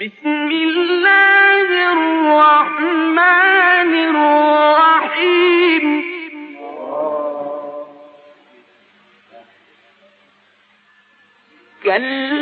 بسم الله الرحمن الرحيم. كلا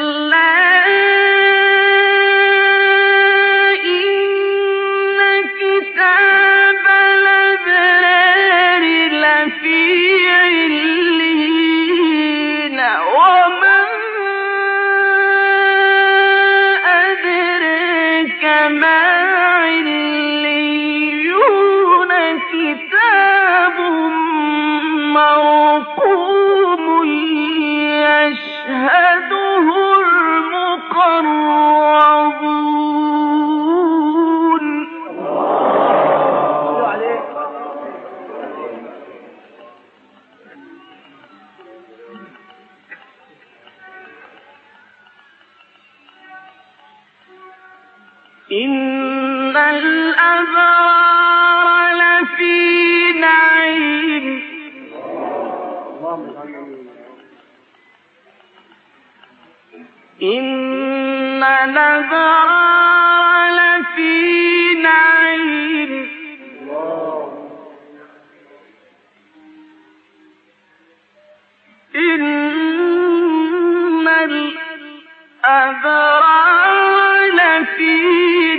نعيم إن الأبرار لفي نعيم إن الأبرار لفي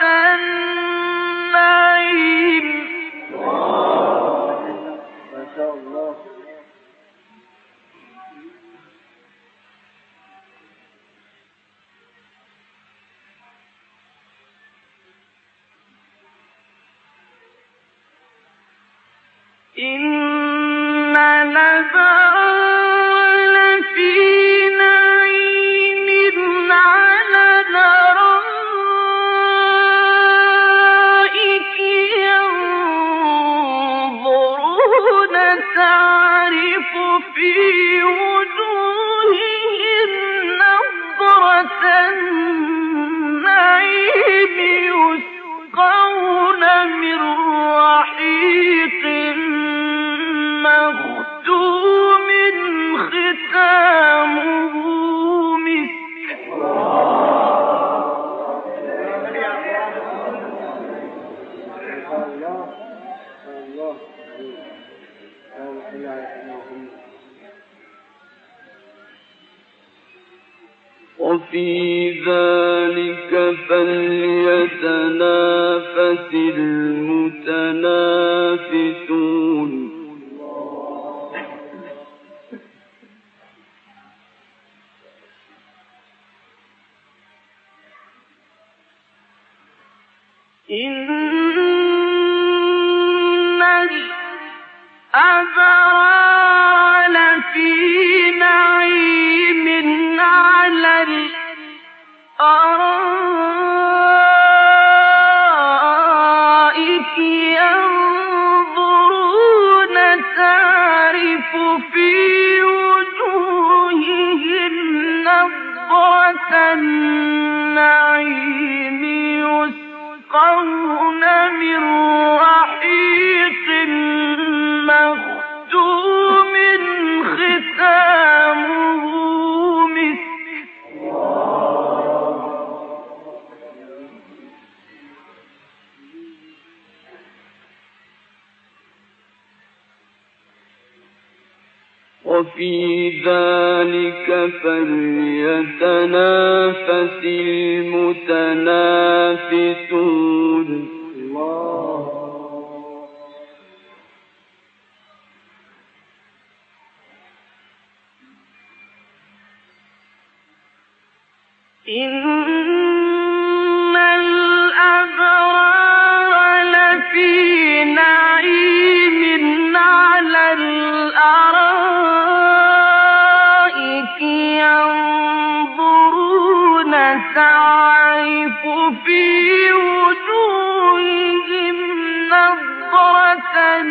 من وفي ذلك فليتنافس المتنافسون. الأبرار وفي ذلك فليتنافس المتنافسون. في وجوههم نظرة